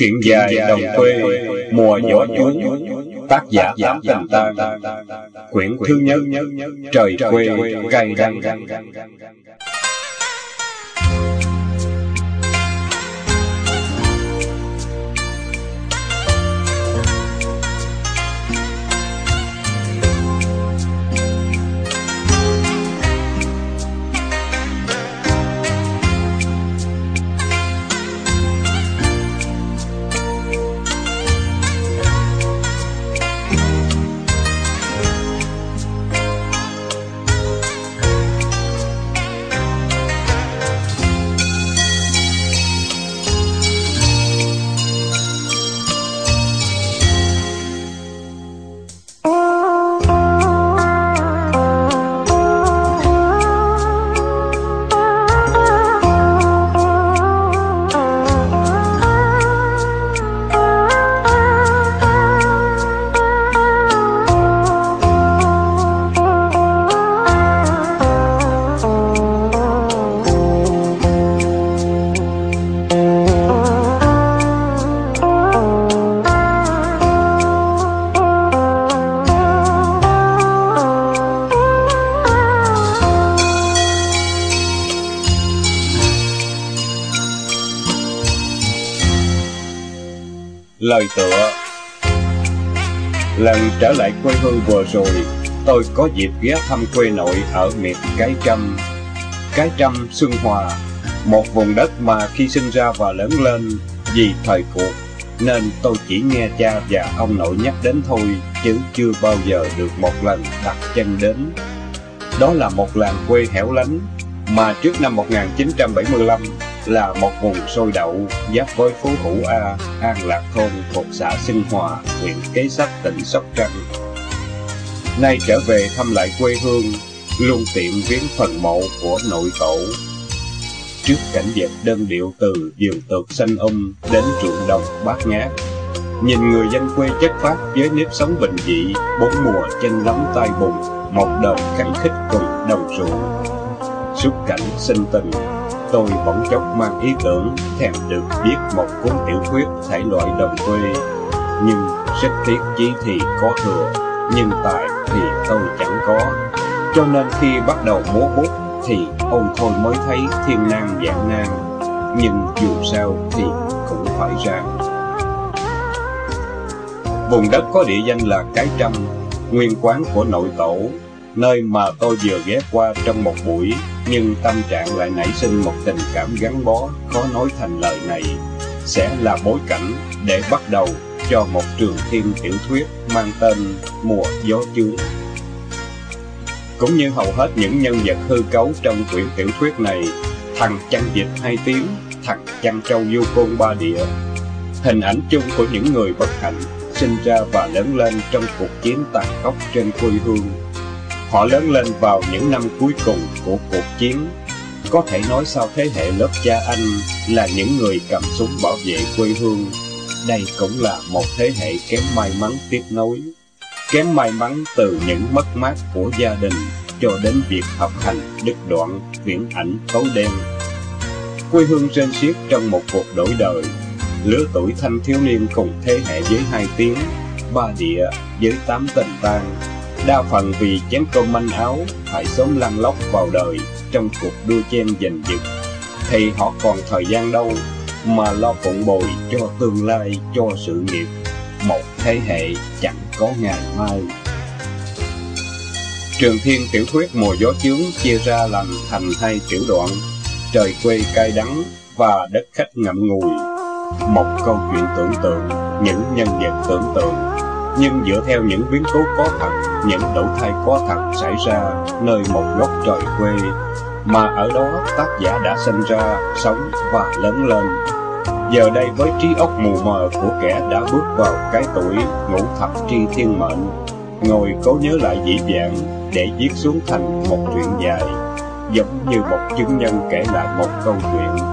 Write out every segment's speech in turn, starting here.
Chuyện dài đồng quê, mùa gió chuông, tác giả Tám Tình Tang, quyển thứ nhất, trời quê cay đắng. Lời tựa Lần trở lại quê hương vừa rồi, tôi có dịp ghé thăm quê nội ở miệt Cái Trâm. Cái Trâm, Xuân Hòa, một vùng đất mà khi sinh ra và lớn lên vì thời cuộc, nên tôi chỉ nghe cha và ông nội nhắc đến thôi, chứ chưa bao giờ được một lần đặt chân đến. Đó là một làng quê hẻo lánh, mà trước năm 1975 là một vùng sôi đậu giáp với phố Hữu A, An Lạc Thôn thuộc xã Sinh Hòa, huyện Kế Sách, tỉnh Sóc Trăng. Nay trở về thăm lại quê hương, luôn tiện viếng phần mộ của nội tổ. Trước cảnh đẹp đơn điệu từ vườn tược xanh um đến ruộng đồng bát ngát, nhìn người dân quê chất phát với nếp sống bình dị, bốn mùa chân lắm tay bùn, một đời khăng khích cùng đồng ruộng. Xúc cảnh sinh tình tôi bỗng chốc mang ý tưởng thèm được viết một cuốn tiểu thuyết thể loại đồng quê. Nhưng sách tiếc chí thì có thừa, nhưng tài thì tôi chẳng có. Cho nên khi bắt đầu múa bút thì ông thôi mới thấy thiên nan dạng nan. Nhưng dù sao thì cũng phải ra. Vùng đất có địa danh là Cái Trăm, nguyên quán của nội tổ, nơi mà tôi vừa ghé qua trong một buổi nhưng tâm trạng lại nảy sinh một tình cảm gắn bó khó nói thành lời này. Sẽ là bối cảnh để bắt đầu cho một trường thiên tiểu thuyết mang tên Mùa Gió Chướng. Cũng như hầu hết những nhân vật hư cấu trong quyển tiểu thuyết này, thằng chăn dịch hai tiếng, thằng chăn trâu du côn ba địa, hình ảnh chung của những người bất hạnh sinh ra và lớn lên trong cuộc chiến tàn khốc trên quê hương. Họ lớn lên vào những năm cuối cùng của cuộc chiến. Có thể nói sau thế hệ lớp cha anh là những người cầm súng bảo vệ quê hương. Đây cũng là một thế hệ kém may mắn tiếp nối. Kém may mắn từ những mất mát của gia đình cho đến việc học hành đứt đoạn, viễn ảnh tối đen. Quê hương rên xiết trong một cuộc đổi đời, lứa tuổi thanh thiếu niên cùng thế hệ với hai tiếng, ba địa với tám tình tang đa phần vì chén cơm manh áo phải sớm lăn lóc vào đời trong cuộc đua chen giành giật, thì họ còn thời gian đâu mà lo phụng bồi cho tương lai, cho sự nghiệp. Một thế hệ chẳng có ngày mai. Trường Thiên tiểu thuyết mùa gió chướng chia ra làm thành hai tiểu đoạn, trời quê cay đắng và đất khách ngậm ngùi. Một câu chuyện tưởng tượng, những nhân vật tưởng tượng nhưng dựa theo những biến cố có thật, những đổi thay có thật xảy ra nơi một góc trời quê, mà ở đó tác giả đã sinh ra, sống và lớn lên. Giờ đây với trí óc mù mờ của kẻ đã bước vào cái tuổi ngũ thập tri thiên mệnh, ngồi cố nhớ lại dĩ vãng để viết xuống thành một truyện dài, giống như một chứng nhân kể lại một câu chuyện.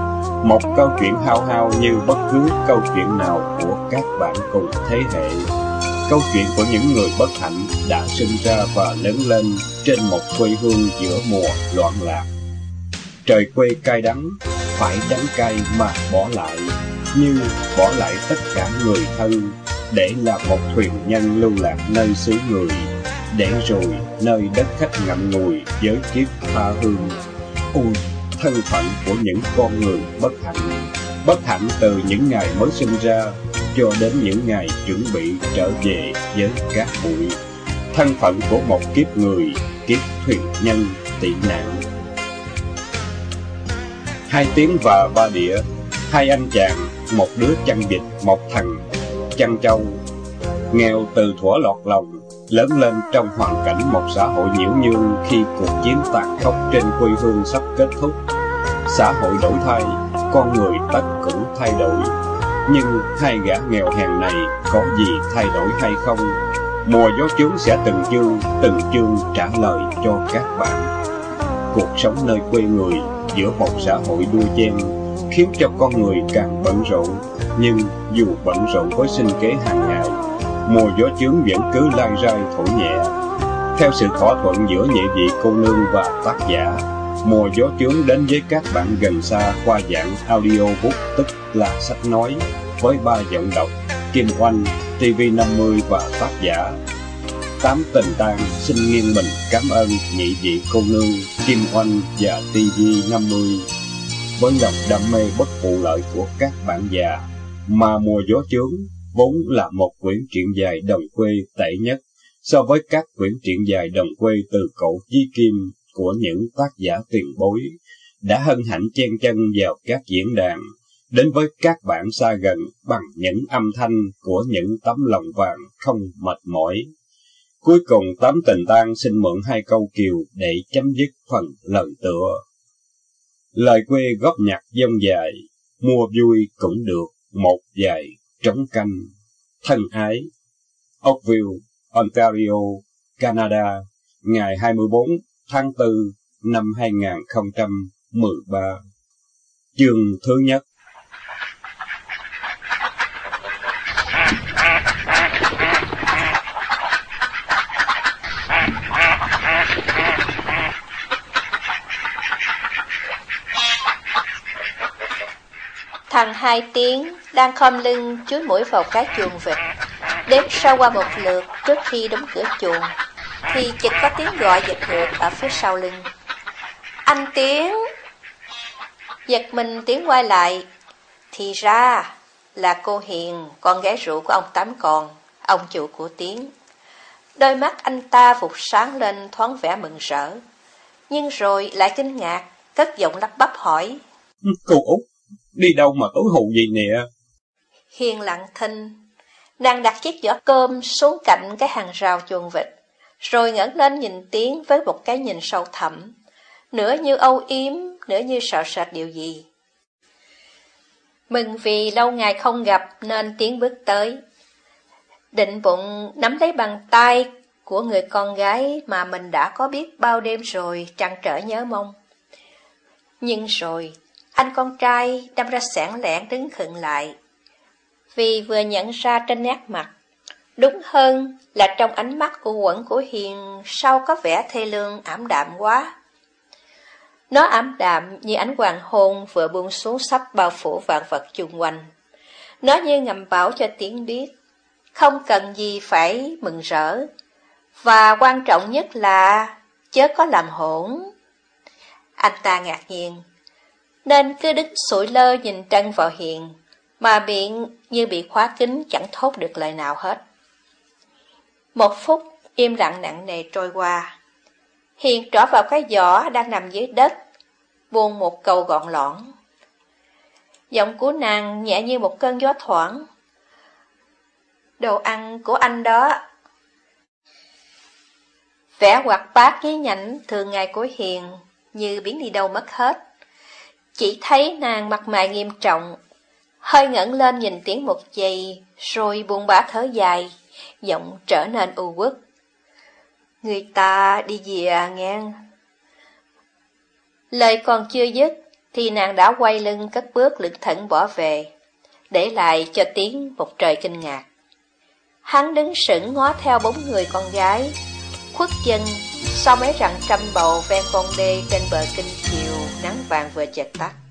Một câu chuyện hao hao như bất cứ câu chuyện nào của các bạn cùng thế hệ câu chuyện của những người bất hạnh đã sinh ra và lớn lên trên một quê hương giữa mùa loạn lạc. Trời quê cay đắng, phải đắng cay mà bỏ lại, như bỏ lại tất cả người thân, để là một thuyền nhân lưu lạc nơi xứ người, để rồi nơi đất khách ngậm ngùi với kiếp tha hương. Ôi, thân phận của những con người bất hạnh, bất hạnh từ những ngày mới sinh ra cho đến những ngày chuẩn bị trở về với các bụi. Thân phận của một kiếp người, kiếp thuyền nhân, tị nạn. Hai tiếng và ba đĩa, hai anh chàng, một đứa chăn vịt, một thằng chăn trâu. Nghèo từ thuở lọt lòng, lớn lên trong hoàn cảnh một xã hội nhiễu nhương khi cuộc chiến tàn khốc trên quê hương sắp kết thúc. Xã hội đổi thay, con người tất cũng thay đổi. Nhưng hai gã nghèo hèn này có gì thay đổi hay không? Mùa gió chướng sẽ từng chương, từng chương trả lời cho các bạn. Cuộc sống nơi quê người giữa một xã hội đua chen khiến cho con người càng bận rộn. Nhưng dù bận rộn với sinh kế hàng ngày, mùa gió chướng vẫn cứ lan rai thổi nhẹ. Theo sự thỏa thuận giữa nhị vị cô nương và tác giả, mùa gió chướng đến với các bạn gần xa qua dạng audiobook tức là sách nói với ba giọng đọc Kim Oanh, TV50 và tác giả. Tám tình tang xin nghiêng mình cảm ơn nhị vị cô nương Kim Oanh và TV50 với lòng đam mê bất phụ lợi của các bạn già mà mùa gió chướng vốn là một quyển truyện dài đồng quê tệ nhất so với các quyển truyện dài đồng quê từ cậu Di Kim của những tác giả tiền bối đã hân hạnh chen chân vào các diễn đàn đến với các bạn xa gần bằng những âm thanh của những tấm lòng vàng không mệt mỏi. Cuối cùng tấm tình tang xin mượn hai câu kiều để chấm dứt phần lời tựa. Lời quê góp nhạc dông dài, mua vui cũng được, một vài trống canh. Thân ái, Oakville, Ontario, Canada, ngày 24 tháng 4 năm 2013. Chương thứ nhất Thằng hai tiếng đang khom lưng chúi mũi vào cái chuồng vịt. Đếm sau qua một lượt trước khi đóng cửa chuồng, thì chợt có tiếng gọi giật ngược ở phía sau lưng. Anh Tiến! Giật mình Tiến quay lại, thì ra là cô Hiền, con gái rượu của ông Tám Còn, ông chủ của Tiến. Đôi mắt anh ta vụt sáng lên thoáng vẻ mừng rỡ, nhưng rồi lại kinh ngạc, cất giọng lắp bắp hỏi. Cô Út, đi đâu mà tối hù gì nè? Hiền lặng thinh, nàng đặt chiếc giỏ cơm xuống cạnh cái hàng rào chuồng vịt, rồi ngẩng lên nhìn Tiến với một cái nhìn sâu thẳm, nửa như âu yếm, nửa như sợ sệt điều gì. Mừng vì lâu ngày không gặp nên Tiến bước tới. Định bụng nắm lấy bàn tay của người con gái mà mình đã có biết bao đêm rồi trăn trở nhớ mong. Nhưng rồi, anh con trai đâm ra sảng lẻn đứng khựng lại, vì vừa nhận ra trên nét mặt, đúng hơn là trong ánh mắt của quẩn của Hiền sau có vẻ thê lương ảm đạm quá. Nó ảm đạm như ánh hoàng hôn vừa buông xuống sắp bao phủ vạn vật chung quanh. Nó như ngầm bảo cho tiếng biết, không cần gì phải mừng rỡ, và quan trọng nhất là chớ có làm hỗn. Anh ta ngạc nhiên, nên cứ đứng sủi lơ nhìn trân vào Hiền, mà miệng như bị khóa kín chẳng thốt được lời nào hết. Một phút im lặng nặng nề trôi qua. Hiền trỏ vào cái giỏ đang nằm dưới đất, buông một câu gọn lõn. Giọng của nàng nhẹ như một cơn gió thoảng. Đồ ăn của anh đó. Vẻ hoạt bát nhí nhảnh thường ngày của Hiền như biến đi đâu mất hết. Chỉ thấy nàng mặt mày nghiêm trọng, hơi ngẩng lên nhìn tiếng một giây, rồi buông bã thở dài, giọng trở nên u uất. Người ta đi về à ngang. Lời còn chưa dứt, thì nàng đã quay lưng cất bước lững thận bỏ về, để lại cho tiếng một trời kinh ngạc. Hắn đứng sững ngó theo bóng người con gái, khuất chân sau mấy rặng trăm bầu ven con đê trên bờ kinh chiều, nắng vàng vừa chợt tắt.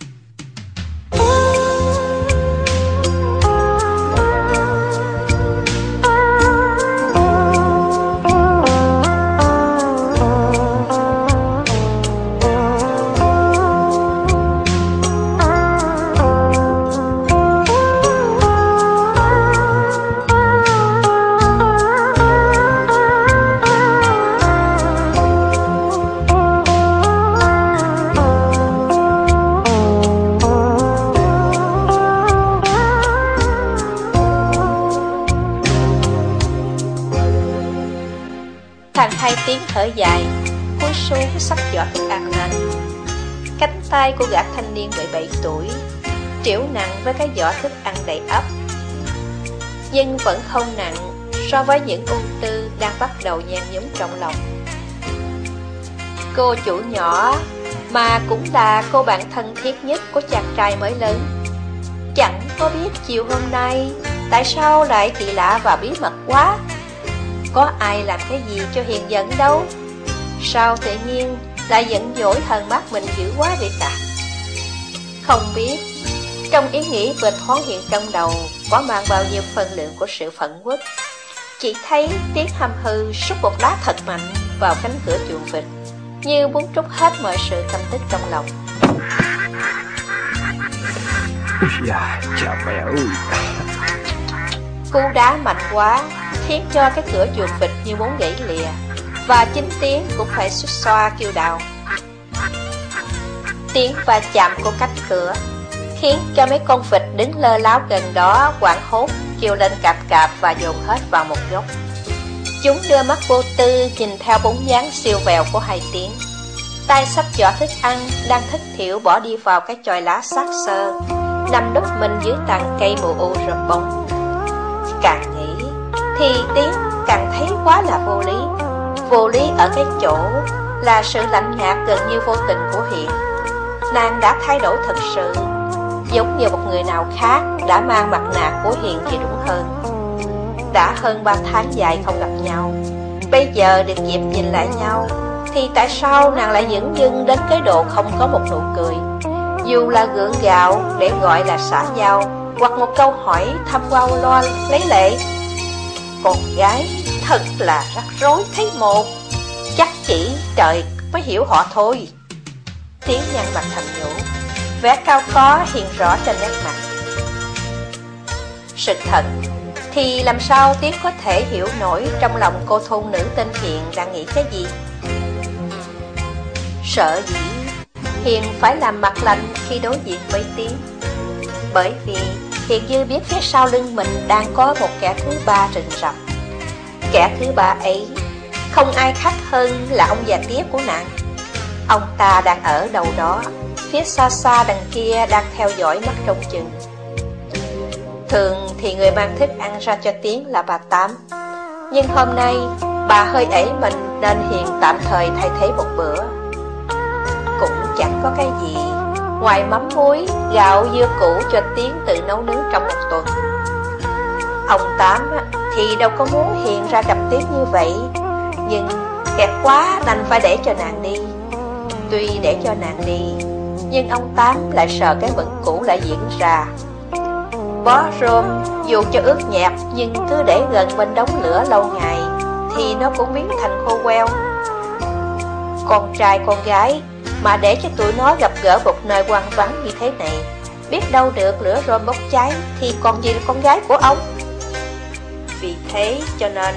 Thở dài, cúi xuống sắp giỏ thức ăn lên. Cánh tay của gã thanh niên 17 tuổi, triểu nặng với cái giỏ thức ăn đầy ấp. Nhưng vẫn không nặng so với những ung tư đang bắt đầu nhan nhóm trong lòng. Cô chủ nhỏ mà cũng là cô bạn thân thiết nhất của chàng trai mới lớn. Chẳng có biết chiều hôm nay tại sao lại kỳ lạ và bí mật quá. Có ai làm cái gì cho hiền giận đâu. Sao tự nhiên lại giận dỗi hờn mắt mình dữ quá vậy cả. Không biết, trong ý nghĩ vừa thoáng hiện trong đầu có mang bao nhiêu phần lượng của sự phẫn quốc. Chỉ thấy tiếng hầm hư xúc một lá thật mạnh vào cánh cửa chuồng vịt như muốn trút hết mọi sự tâm tích trong lòng. Dạ, chào mẹ ơi. Cú đá mạnh quá, khiến cho cái cửa chuồng vịt như muốn gãy lìa, và chính tiếng cũng phải xuất xoa kêu đào. Tiếng va chạm của cánh cửa khiến cho mấy con vịt đứng lơ láo gần đó quảng hốt, kêu lên cạp cạp và dồn hết vào một góc. Chúng đưa mắt vô tư nhìn theo bóng dáng siêu vẹo của hai tiếng. Tay sắp giỏ thức ăn đang thất thiểu bỏ đi vào cái chòi lá sát sơ, nằm đúc mình dưới tàn cây mù u rợp bóng. Càng thì tiếng càng thấy quá là vô lý. Vô lý ở cái chỗ là sự lạnh nhạt gần như vô tình của Hiện. Nàng đã thay đổi thật sự, giống như một người nào khác đã mang mặt nạ của Hiện thì đúng hơn. Đã hơn ba tháng dài không gặp nhau Bây giờ được dịp nhìn lại nhau Thì tại sao nàng lại dững dưng đến cái độ không có một nụ cười Dù là gượng gạo để gọi là xã giao Hoặc một câu hỏi thăm qua loa lấy lệ con gái thật là rắc rối thấy một. Chắc chỉ trời mới hiểu họ thôi. Tiếng nhăn mặt thầm nhủ, Vẻ cao có hiện rõ trên nét mặt. Sự thật thì làm sao Tiến có thể hiểu nổi trong lòng cô thôn nữ tên Hiền đang nghĩ cái gì? Sợ dĩ, Hiền phải làm mặt lạnh khi đối diện với Tiến. Bởi vì Thiện Dư biết phía sau lưng mình đang có một kẻ thứ ba rình rập. Kẻ thứ ba ấy, không ai khác hơn là ông già tiếp của nàng. Ông ta đang ở đâu đó, Phía xa xa đằng kia đang theo dõi mắt trong chừng. Thường thì người mang thức ăn ra cho Tiến là bà Tám. Nhưng hôm nay, bà hơi ẩy mình nên hiện tạm thời thay thế một bữa. Cũng chẳng có cái gì. Ngoài mắm muối, gạo, dưa củ cho Tiến tự nấu nướng trong một tuần. Ông Tám thì đâu có muốn hiện ra gặp Tiến như vậy Nhưng kẹt quá đành phải để cho nàng đi. Tuy để cho nàng đi Nhưng ông Tám lại sợ cái vận cũ lại diễn ra. Bó rôm dù cho ướt nhạt nhưng cứ để gần bên đống lửa lâu ngày thì nó cũng biến thành khô queo. Con trai con gái mà để cho tụi nó gặp gỡ một nơi quang vắng như thế này, biết đâu được lửa rôm bốc cháy thì còn gì là con gái của ông. Vì thế cho nên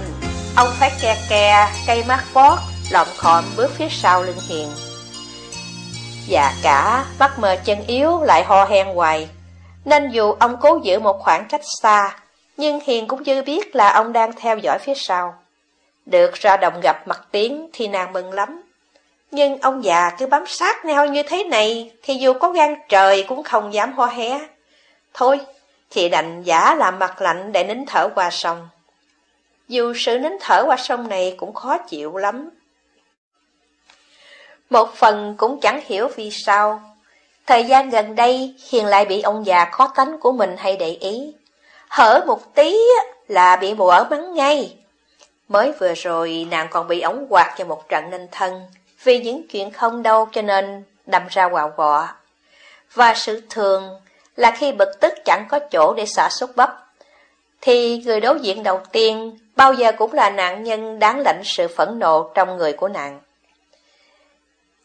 ông phải ke ke, cây mắt vót lọm khọm bước phía sau lưng hiền. Và cả mắt mờ chân yếu lại ho hen hoài nên dù ông cố giữ một khoảng cách xa, nhưng Hiền cũng dư biết là ông đang theo dõi phía sau. Được ra đồng gặp mặt tiếng thì nàng mừng lắm. Nhưng ông già cứ bám sát nhau như thế này thì dù có gan trời cũng không dám ho hé. Thôi, chị đành giả làm mặt lạnh để nín thở qua sông. Dù sự nín thở qua sông này cũng khó chịu lắm. Một phần cũng chẳng hiểu vì sao Thời gian gần đây, Hiền lại bị ông già khó tánh của mình hay để ý. Hở một tí là bị mụ ở mắng ngay. Mới vừa rồi nàng còn bị ống quạt cho một trận nên thân, vì những chuyện không đâu cho nên đâm ra quạo quọ. Và sự thường là khi bực tức chẳng có chỗ để xả xúc bắp, thì người đối diện đầu tiên bao giờ cũng là nạn nhân đáng lãnh sự phẫn nộ trong người của nàng.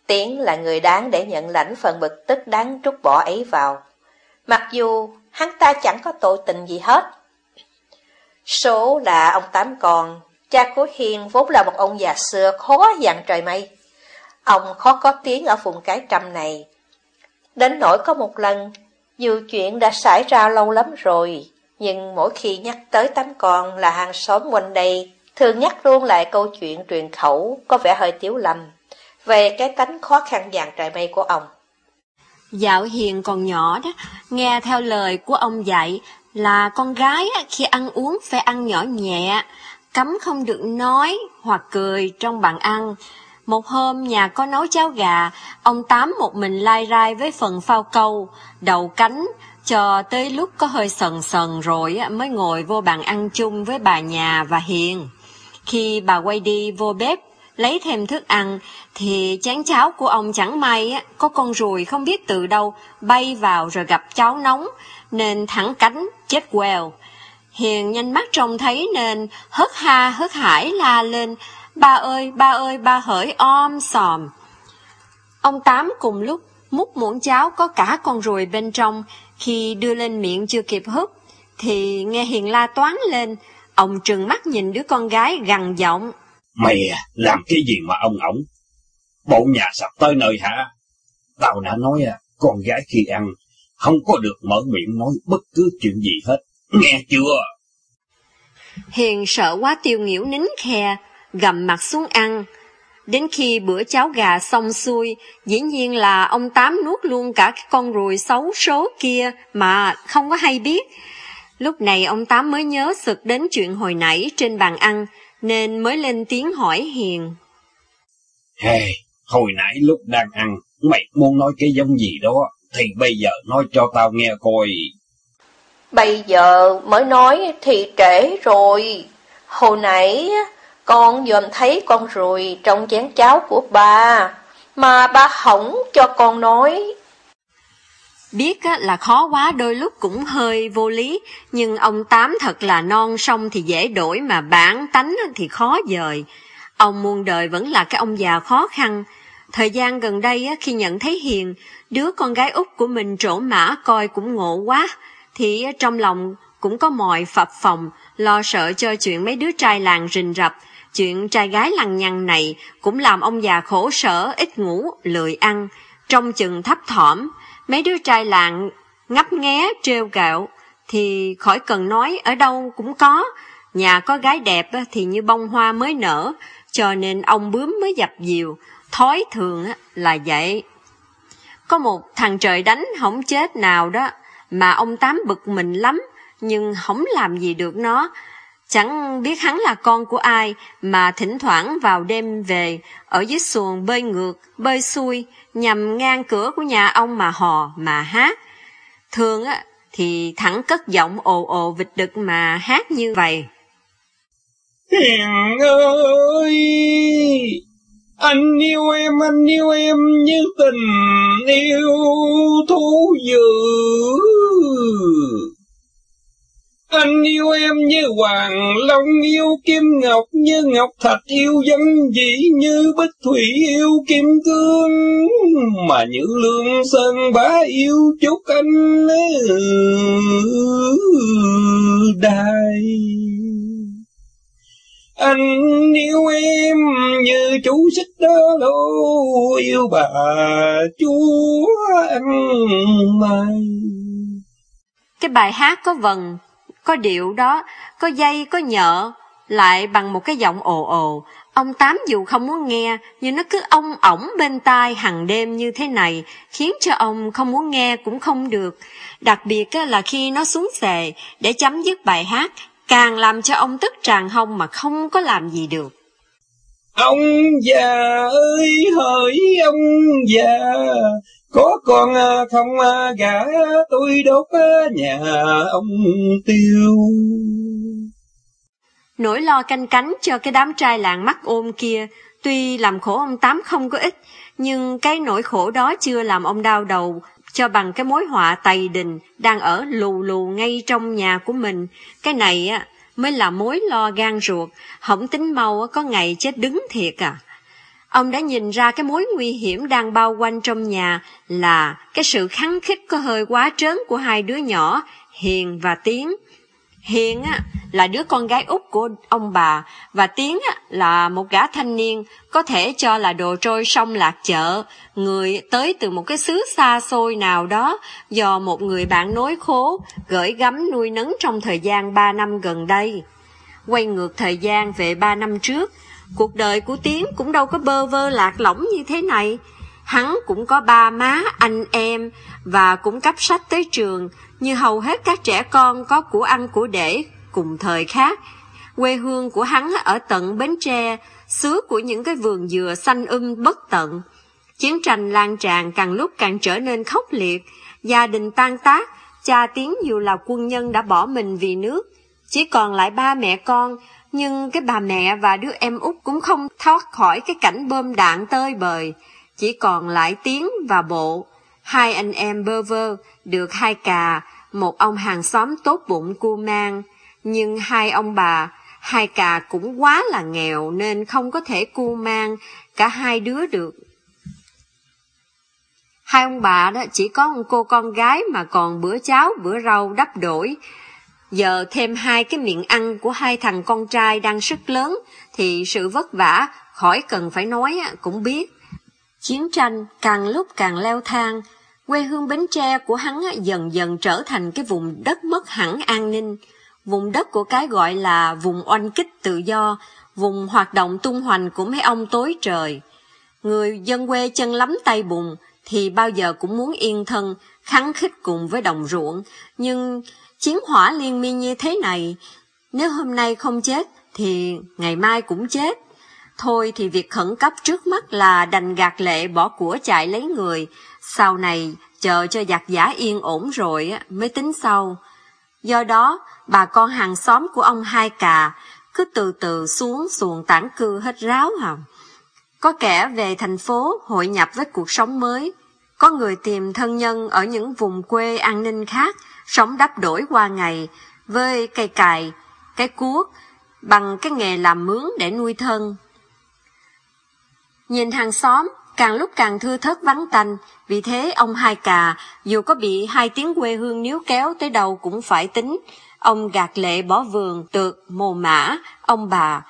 Tiến là người đáng để nhận lãnh phần bực tức đáng trút bỏ ấy vào. Mặc dù hắn ta chẳng có tội tình gì hết. Số là ông Tám còn, cha của Hiền vốn là một ông già xưa khó dặn trời mây. Ông khó có tiếng ở vùng cái trăm này. Đến nỗi có một lần, dù chuyện đã xảy ra lâu lắm rồi, nhưng mỗi khi nhắc tới Tám còn là hàng xóm quanh đây thường nhắc luôn lại câu chuyện truyền khẩu có vẻ hơi tiếu lầm về cái tánh khó khăn dàn trại mây của ông. Dạo hiền còn nhỏ đó, nghe theo lời của ông dạy là con gái khi ăn uống phải ăn nhỏ nhẹ, cấm không được nói hoặc cười trong bàn ăn. Một hôm nhà có nấu cháo gà, ông Tám một mình lai rai với phần phao câu, đầu cánh, cho tới lúc có hơi sần sần rồi mới ngồi vô bàn ăn chung với bà nhà và Hiền. Khi bà quay đi vô bếp, lấy thêm thức ăn, thì chén cháo của ông chẳng may có con ruồi không biết từ đâu bay vào rồi gặp cháo nóng, nên thẳng cánh, chết quèo. Hiền nhanh mắt trông thấy nên hớt ha hớt hải la lên, ba ơi, ba ơi, ba hỡi om sòm. Ông Tám cùng lúc múc muỗng cháo có cả con ruồi bên trong, khi đưa lên miệng chưa kịp húp, thì nghe Hiền la toán lên, ông trừng mắt nhìn đứa con gái gằn giọng. Mày làm cái gì mà ông ổng? Bộ nhà sập tới nơi hả? Tao đã nói à, con gái khi ăn, không có được mở miệng nói bất cứ chuyện gì hết. Nghe chưa? Hiền sợ quá tiêu nghỉu nín khe, gầm mặt xuống ăn. Đến khi bữa cháo gà xong xuôi, dĩ nhiên là ông Tám nuốt luôn cả cái con ruồi xấu số kia mà không có hay biết. Lúc này ông Tám mới nhớ sực đến chuyện hồi nãy trên bàn ăn, nên mới lên tiếng hỏi Hiền. Hey, hồi nãy lúc đang ăn, mày muốn nói cái giống gì đó, thì bây giờ nói cho tao nghe coi. Bây giờ mới nói thì trễ rồi. Hồi nãy con dòm thấy con ruồi trong chén cháo của bà, mà ba hỏng cho con nói. Biết là khó quá đôi lúc cũng hơi vô lý, nhưng ông Tám thật là non sông thì dễ đổi mà bản tánh thì khó dời. Ông muôn đời vẫn là cái ông già khó khăn. Thời gian gần đây khi nhận thấy Hiền, đứa con gái út của mình trổ mã coi cũng ngộ quá, thì trong lòng cũng có mọi phập phòng, lo sợ cho chuyện mấy đứa trai làng rình rập. Chuyện trai gái lằng nhằng này cũng làm ông già khổ sở, ít ngủ, lười ăn, trong chừng thấp thỏm. Mấy đứa trai làng ngấp nghé trêu gạo thì khỏi cần nói ở đâu cũng có. Nhà có gái đẹp thì như bông hoa mới nở, cho nên ông bướm mới dập dìu, thói thường là vậy. Có một thằng trời đánh không chết nào đó, mà ông Tám bực mình lắm, nhưng không làm gì được nó. Chẳng biết hắn là con của ai mà thỉnh thoảng vào đêm về ở dưới xuồng bơi ngược, bơi xuôi nhằm ngang cửa của nhà ông mà hò mà hát. Thường á thì thẳng cất giọng ồ ồ vịt đực mà hát như vậy. Hiền ơi, anh yêu em, anh yêu em như tình yêu thú dữ. Anh yêu em như hoàng long, yêu kim ngọc như ngọc thạch, yêu dân dĩ như bích thủy, yêu kim cương mà như lương sơn bá yêu chúc anh đài. Anh yêu em như chú xích đó lô, yêu bà chúa ăn mai. Cái bài hát có vần có điệu đó, có dây, có nhợ, lại bằng một cái giọng ồ ồ. Ông Tám dù không muốn nghe, nhưng nó cứ ông ổng bên tai hằng đêm như thế này, khiến cho ông không muốn nghe cũng không được. Đặc biệt là khi nó xuống xề để chấm dứt bài hát, càng làm cho ông tức tràn hông mà không có làm gì được. Ông già ơi hỡi ông già, có con à, không à, gả tôi đốt à, nhà ông tiêu. Nỗi lo canh cánh cho cái đám trai làng mắt ôm kia, tuy làm khổ ông Tám không có ích, nhưng cái nỗi khổ đó chưa làm ông đau đầu cho bằng cái mối họa tày đình đang ở lù lù ngay trong nhà của mình. Cái này á mới là mối lo gan ruột, hỏng tính mau có ngày chết đứng thiệt à. Ông đã nhìn ra cái mối nguy hiểm đang bao quanh trong nhà là cái sự kháng khích có hơi quá trớn của hai đứa nhỏ, Hiền và Tiến. Hiền á, là đứa con gái út của ông bà và Tiến á, là một gã thanh niên có thể cho là đồ trôi sông lạc chợ, người tới từ một cái xứ xa xôi nào đó do một người bạn nối khố gửi gắm nuôi nấng trong thời gian ba năm gần đây. quay ngược thời gian về ba năm trước. Cuộc đời của Tiến cũng đâu có bơ vơ lạc lõng như thế này. Hắn cũng có ba má, anh em và cũng cấp sách tới trường như hầu hết các trẻ con có của ăn của để cùng thời khác. Quê hương của hắn ở tận Bến Tre, xứ của những cái vườn dừa xanh um bất tận. Chiến tranh lan tràn càng lúc càng trở nên khốc liệt, gia đình tan tác, cha Tiến dù là quân nhân đã bỏ mình vì nước, chỉ còn lại ba mẹ con, nhưng cái bà mẹ và đứa em út cũng không thoát khỏi cái cảnh bơm đạn tơi bời, chỉ còn lại tiếng và Bộ, hai anh em bơ vơ, được hai cà, một ông hàng xóm tốt bụng cu mang, nhưng hai ông bà, hai cà cũng quá là nghèo nên không có thể cu mang cả hai đứa được. Hai ông bà đó chỉ có một cô con gái mà còn bữa cháo bữa rau đắp đổi. Giờ thêm hai cái miệng ăn của hai thằng con trai đang sức lớn thì sự vất vả khỏi cần phải nói cũng biết. Chiến tranh càng lúc càng leo thang, quê hương Bến Tre của hắn dần dần trở thành cái vùng đất mất hẳn an ninh, vùng đất của cái gọi là vùng oanh kích tự do, vùng hoạt động tung hoành của mấy ông tối trời. Người dân quê chân lắm tay bùn thì bao giờ cũng muốn yên thân, kháng khích cùng với đồng ruộng, nhưng chiến hỏa liên miên như thế này, nếu hôm nay không chết thì ngày mai cũng chết. Thôi thì việc khẩn cấp trước mắt là đành gạt lệ bỏ của chạy lấy người, sau này chờ cho giặc giả yên ổn rồi mới tính sau. Do đó, bà con hàng xóm của ông Hai Cà cứ từ từ xuống xuồng tản cư hết ráo hả? Có kẻ về thành phố hội nhập với cuộc sống mới, có người tìm thân nhân ở những vùng quê an ninh khác, sống đắp đổi qua ngày, với cây cài, cái cuốc, bằng cái nghề làm mướn để nuôi thân. Nhìn hàng xóm, càng lúc càng thưa thớt vắng tanh, vì thế ông Hai Cà, dù có bị hai tiếng quê hương níu kéo tới đầu cũng phải tính, ông gạt lệ bỏ vườn, tược, mồ mã, ông bà.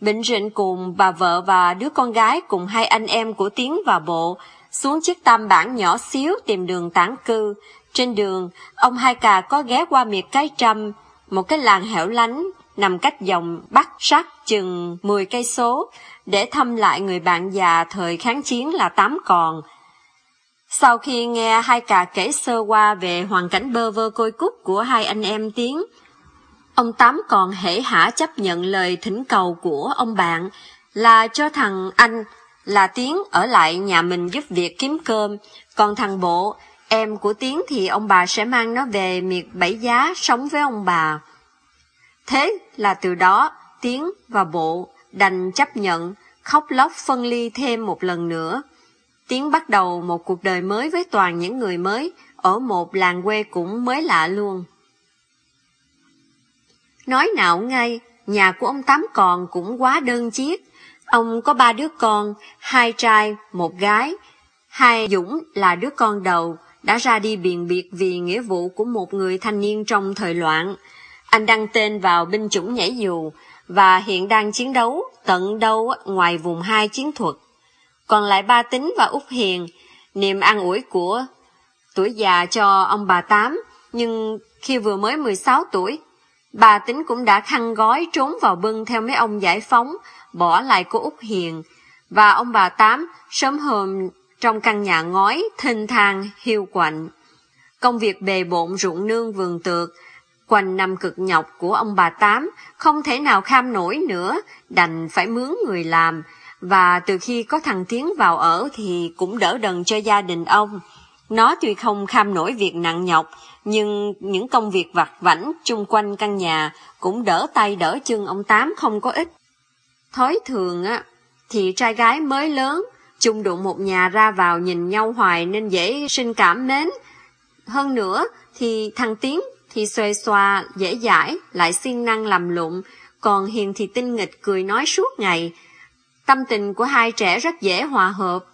Bệnh rịnh cùng bà vợ và đứa con gái cùng hai anh em của Tiến vào bộ, xuống chiếc tam bản nhỏ xíu tìm đường tản cư. Trên đường, ông Hai Cà có ghé qua miệt cái trăm, một cái làng hẻo lánh, nằm cách dòng Bắc Sắc chừng 10 cây số, để thăm lại người bạn già thời kháng chiến là Tám Còn. Sau khi nghe hai cà kể sơ qua về hoàn cảnh bơ vơ côi cút của hai anh em Tiến, ông Tám còn hễ hả chấp nhận lời thỉnh cầu của ông bạn là cho thằng anh là Tiến ở lại nhà mình giúp việc kiếm cơm, còn thằng Bộ, em của Tiến thì ông bà sẽ mang nó về miệt bảy giá sống với ông bà. Thế là từ đó, Tiến và Bộ đành chấp nhận, khóc lóc phân ly thêm một lần nữa. Tiến bắt đầu một cuộc đời mới với toàn những người mới, ở một làng quê cũng mới lạ luôn. Nói nào ngay, nhà của ông Tám còn cũng quá đơn chiếc. Ông có ba đứa con, hai trai, một gái. Hai Dũng là đứa con đầu, đã ra đi biện biệt vì nghĩa vụ của một người thanh niên trong thời loạn. Anh đăng tên vào binh chủng nhảy dù, và hiện đang chiến đấu tận đâu ngoài vùng hai chiến thuật. Còn lại ba tính và Úc Hiền, niềm an ủi của tuổi già cho ông bà Tám, nhưng khi vừa mới 16 tuổi, bà tính cũng đã khăn gói trốn vào bưng theo mấy ông giải phóng, bỏ lại cô Úc Hiền, và ông bà Tám sớm hôm trong căn nhà ngói, thênh thang, hiu quạnh. Công việc bề bộn ruộng nương vườn tược, Quanh năm cực nhọc của ông bà Tám không thể nào kham nổi nữa, đành phải mướn người làm, và từ khi có thằng Tiến vào ở thì cũng đỡ đần cho gia đình ông. Nó tuy không kham nổi việc nặng nhọc, nhưng những công việc vặt vảnh chung quanh căn nhà cũng đỡ tay đỡ chân ông Tám không có ích. Thói thường á, thì trai gái mới lớn, chung đụng một nhà ra vào nhìn nhau hoài nên dễ sinh cảm mến. Hơn nữa thì thằng Tiến thì xuề xòa, dễ dãi, lại siêng năng làm lụng, còn Hiền thì tinh nghịch cười nói suốt ngày. Tâm tình của hai trẻ rất dễ hòa hợp.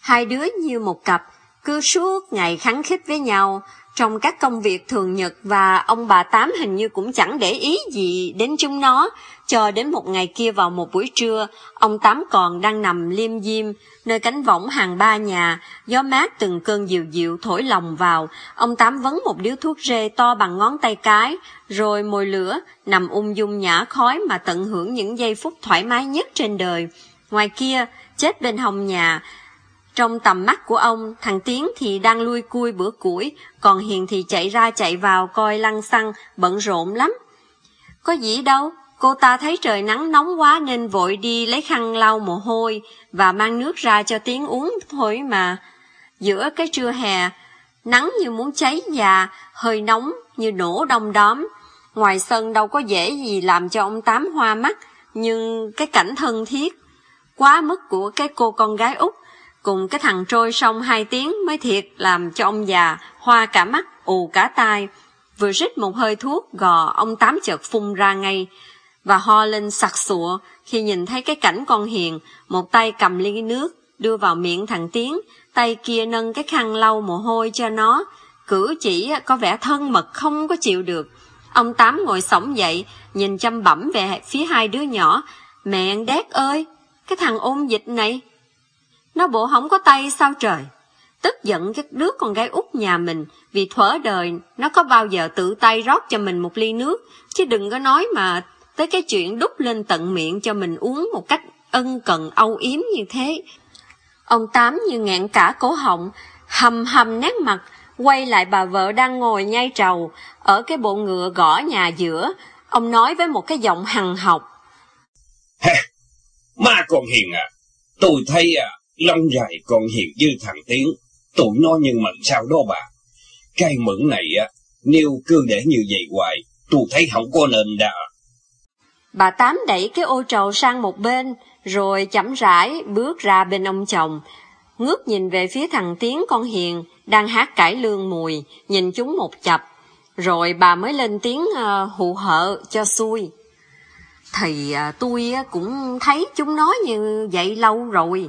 Hai đứa như một cặp, cứ suốt ngày khắng khích với nhau, trong các công việc thường nhật và ông bà Tám hình như cũng chẳng để ý gì đến chúng nó. Cho đến một ngày kia vào một buổi trưa, ông Tám còn đang nằm liêm diêm nơi cánh võng hàng ba nhà, gió mát từng cơn dịu dịu thổi lòng vào. Ông Tám vấn một điếu thuốc rê to bằng ngón tay cái, rồi mồi lửa, nằm ung dung nhả khói mà tận hưởng những giây phút thoải mái nhất trên đời. Ngoài kia, chết bên hông nhà, trong tầm mắt của ông, thằng Tiến thì đang lui cui bữa củi, còn Hiền thì chạy ra chạy vào coi lăng xăng, bận rộn lắm. Có gì đâu, cô ta thấy trời nắng nóng quá nên vội đi lấy khăn lau mồ hôi và mang nước ra cho Tiến uống thôi mà. Giữa cái trưa hè, nắng như muốn cháy già, hơi nóng như nổ đông đóm. Ngoài sân đâu có dễ gì làm cho ông Tám hoa mắt, nhưng cái cảnh thân thiết, quá mức của cái cô con gái út cùng cái thằng trôi xong hai tiếng mới thiệt làm cho ông già hoa cả mắt, ù cả tai. Vừa rít một hơi thuốc, gò ông tám chợt phun ra ngay, và ho lên sặc sụa khi nhìn thấy cái cảnh con hiền, một tay cầm ly nước, đưa vào miệng thằng Tiến, tay kia nâng cái khăn lau mồ hôi cho nó, cử chỉ có vẻ thân mật không có chịu được. Ông Tám ngồi sổng dậy, nhìn chăm bẩm về phía hai đứa nhỏ. Mẹ đét ơi, cái thằng ôn dịch này, nó bộ không có tay sao trời? Tức giận cái đứa con gái út nhà mình vì thuở đời nó có bao giờ tự tay rót cho mình một ly nước, chứ đừng có nói mà tới cái chuyện đút lên tận miệng cho mình uống một cách ân cần âu yếm như thế. Ông Tám như ngẹn cả cổ họng, hầm hầm nét mặt, quay lại bà vợ đang ngồi nhai trầu ở cái bộ ngựa gõ nhà giữa. Ông nói với một cái giọng hằng học. Ma còn hiền à, tôi thấy à, lông dài còn hiền dư thằng Tiến, tụi nó nhưng mà sao đó bà. Cái mượn này á, nếu cứ để như vậy hoài, tôi thấy không có nên đã. Bà Tám đẩy cái ô trầu sang một bên, rồi chậm rãi bước ra bên ông chồng, ngước nhìn về phía thằng Tiến con Hiền, đang hát cải lương mùi, nhìn chúng một chập, rồi bà mới lên tiếng uh, hụ hợ cho xui. Thì uh, ờ, tôi cũng thấy chúng nói như vậy lâu rồi,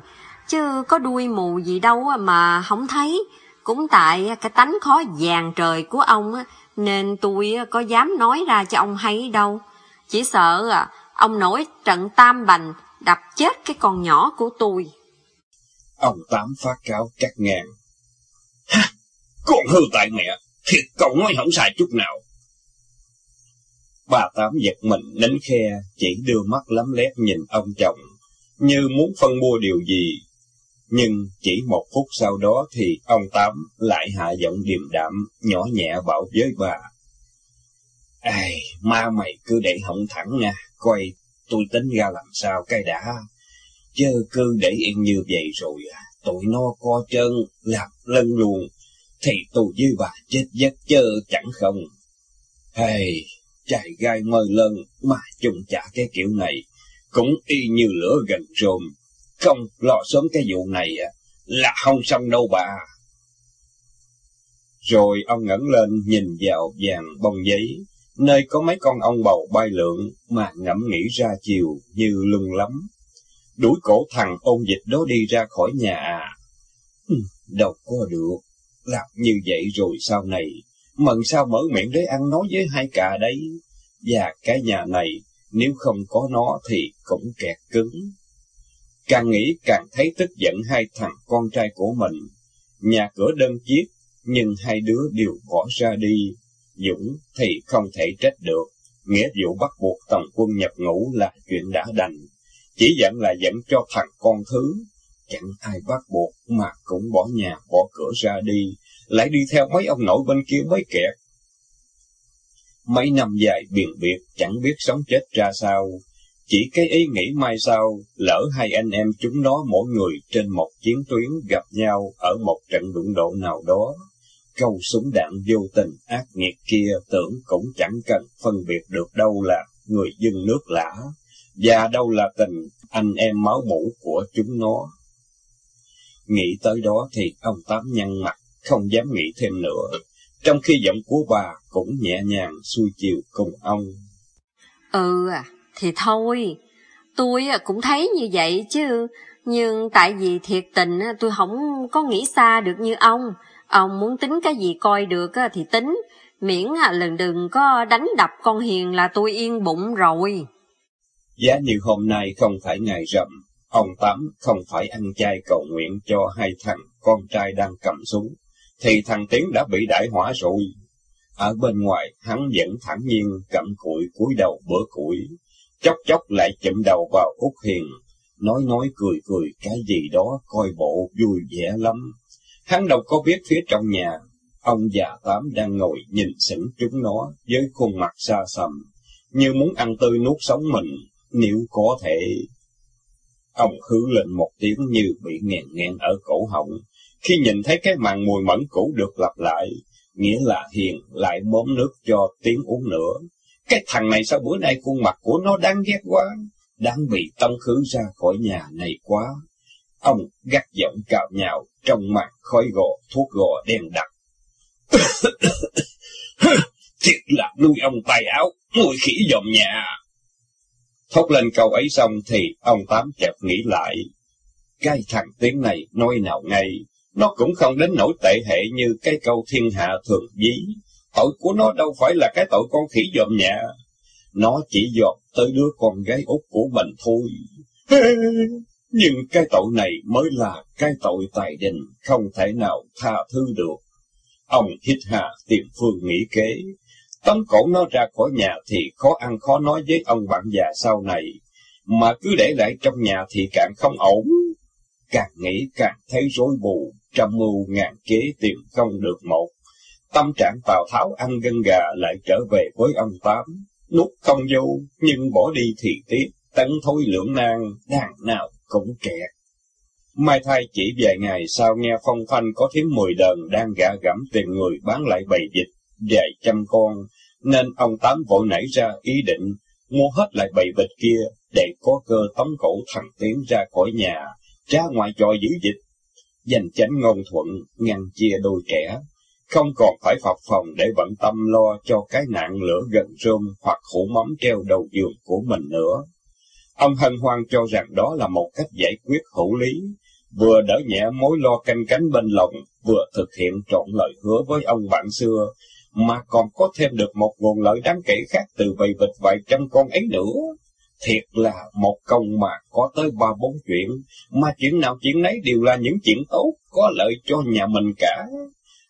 chứ có đuôi mù gì đâu mà không thấy. Cũng tại cái tánh khó vàng trời của ông nên tôi có dám nói ra cho ông hay đâu. Chỉ sợ ông nổi trận tam bành đập chết cái con nhỏ của tôi. Ông Tám phát cáo cắt ngang. Ha! Con hư tại mẹ, thiệt cậu nói không sai chút nào. Bà Tám giật mình nín khe, chỉ đưa mắt lắm lét nhìn ông chồng, như muốn phân mua điều gì nhưng chỉ một phút sau đó thì ông Tám lại hạ giọng điềm đạm, nhỏ nhẹ bảo với bà. Ai, ma mày cứ để hỏng thẳng nha, coi tôi tính ra làm sao cái đã. Chứ cứ để yên như vậy rồi, à, tụi nó co chân, làm lân luôn, thì tôi với bà chết giấc chơ chẳng không. Hey, trai gai mơ lân mà chung trả cái kiểu này, cũng y như lửa gần rồm, không lo sớm cái vụ này à, là không xong đâu bà. Rồi ông ngẩng lên nhìn vào vàng bông giấy, nơi có mấy con ong bầu bay lượn mà ngẫm nghĩ ra chiều như lưng lắm. Đuổi cổ thằng ôn dịch đó đi ra khỏi nhà à. Ừ, đâu có được, làm như vậy rồi sau này, mần sao mở miệng để ăn nói với hai cả đấy. Và cái nhà này, nếu không có nó thì cũng kẹt cứng. Càng nghĩ càng thấy tức giận hai thằng con trai của mình. Nhà cửa đơn chiếc, nhưng hai đứa đều bỏ ra đi. Dũng thì không thể trách được. Nghĩa vụ bắt buộc tổng quân nhập ngũ là chuyện đã đành. Chỉ giận là dẫn cho thằng con thứ. Chẳng ai bắt buộc mà cũng bỏ nhà bỏ cửa ra đi. Lại đi theo mấy ông nội bên kia mới kẹt. Mấy năm dài biền biệt chẳng biết sống chết ra sao. Chỉ cái ý nghĩ mai sau, lỡ hai anh em chúng nó mỗi người trên một chiến tuyến gặp nhau ở một trận đụng độ nào đó. Câu súng đạn vô tình ác nghiệt kia tưởng cũng chẳng cần phân biệt được đâu là người dân nước lã, và đâu là tình anh em máu mủ của chúng nó. Nghĩ tới đó thì ông Tám nhăn mặt, không dám nghĩ thêm nữa, trong khi giọng của bà cũng nhẹ nhàng xuôi chiều cùng ông. Ừ à, thì thôi, tôi cũng thấy như vậy chứ, nhưng tại vì thiệt tình tôi không có nghĩ xa được như ông. Ông muốn tính cái gì coi được thì tính, miễn lần đừng có đánh đập con Hiền là tôi yên bụng rồi. Giá như hôm nay không phải ngày rằm, ông Tám không phải ăn chay cầu nguyện cho hai thằng con trai đang cầm súng, thì thằng Tiến đã bị đại hỏa rồi. Ở bên ngoài, hắn vẫn thẳng nhiên cầm cụi cúi đầu bữa củi, chốc chốc lại chụm đầu vào Út Hiền, nói nói cười cười cái gì đó coi bộ vui vẻ lắm. Hắn đâu có biết phía trong nhà, ông già tám đang ngồi nhìn sững chúng nó với khuôn mặt xa xăm, như muốn ăn tươi nuốt sống mình, nếu có thể. Ông hứ lên một tiếng như bị nghẹn nghẹn ở cổ họng, khi nhìn thấy cái màn mùi mẫn cũ được lặp lại, nghĩa là Hiền lại móm nước cho tiếng uống nữa. Cái thằng này sao bữa nay khuôn mặt của nó đáng ghét quá, đáng bị tống khứ ra khỏi nhà này quá. Ông gắt giọng cào nhào trong màn khói gò, thuốc gò đen đặc. Thiệt là nuôi ông tay áo, nuôi khỉ dòm nhà. Thốt lên câu ấy xong thì ông Tám chợt nghĩ lại. Cái thằng tiếng này nói nào ngay, nó cũng không đến nỗi tệ hệ như cái câu thiên hạ thường dí. Tội của nó đâu phải là cái tội con khỉ dòm nhà. Nó chỉ dòm tới đứa con gái út của mình thôi. Nhưng cái tội này mới là cái tội tài đình, không thể nào tha thứ được. Ông hít hà tìm phương nghĩ kế. tấm cổ nó ra khỏi nhà thì khó ăn khó nói với ông bạn già sau này, mà cứ để lại trong nhà thì càng không ổn. Càng nghĩ càng thấy rối bù, trăm mưu ngàn kế tìm không được một. Tâm trạng Tào Tháo ăn gân gà lại trở về với ông Tám, nuốt không vô, nhưng bỏ đi thì tiếc, tấn thôi lưỡng nan, đàn nào cũng kẹt. Mai thay chỉ vài ngày sau nghe phong phanh có tiếng mười đờn đang gạ gẫm tìm người bán lại bầy dịch, vài trăm con, nên ông Tám vội nảy ra ý định mua hết lại bầy vịt kia để có cơ tống cổ thằng Tiến ra khỏi nhà, ra ngoài trò giữ dịch. Dành chánh ngôn thuận, ngăn chia đôi kẻ, không còn phải phập phòng để bận tâm lo cho cái nạn lửa gần rơm hoặc hũ mắm treo đầu giường của mình nữa. Ông hân hoan cho rằng đó là một cách giải quyết hữu lý, vừa đỡ nhẹ mối lo canh cánh bên lòng, vừa thực hiện trọn lời hứa với ông bạn xưa, mà còn có thêm được một nguồn lợi đáng kể khác từ bầy vịt vài trăm con ấy nữa. Thiệt là một công mà có tới ba bốn chuyện, mà chuyện nào chuyện nấy đều là những chuyện tốt, có lợi cho nhà mình cả.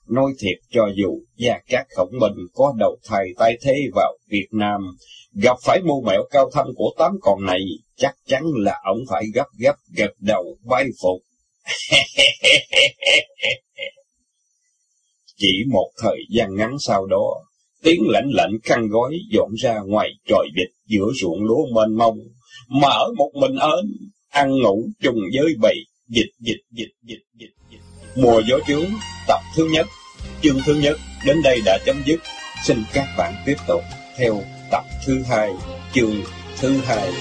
Nói thiệt cho dù Gia các Khổng Minh có đầu thầy tay thế vào Việt Nam, gặp phải mưu mẹo cao thâm của tám con này, chắc chắn là ông phải gấp gấp gật đầu bay phục. Chỉ một thời gian ngắn sau đó, tiếng lạnh lạnh khăn gói dọn ra ngoài tròi vịt giữa ruộng lúa mênh mông, mà ở một mình ơn, ăn ngủ chung với bầy, dịch dịch dịch dịch dịch dịch. Mùa gió trướng, tập thứ nhất, chương thứ nhất đến đây đã chấm dứt. Xin các bạn tiếp tục theo tập thứ hai, chương thứ hai.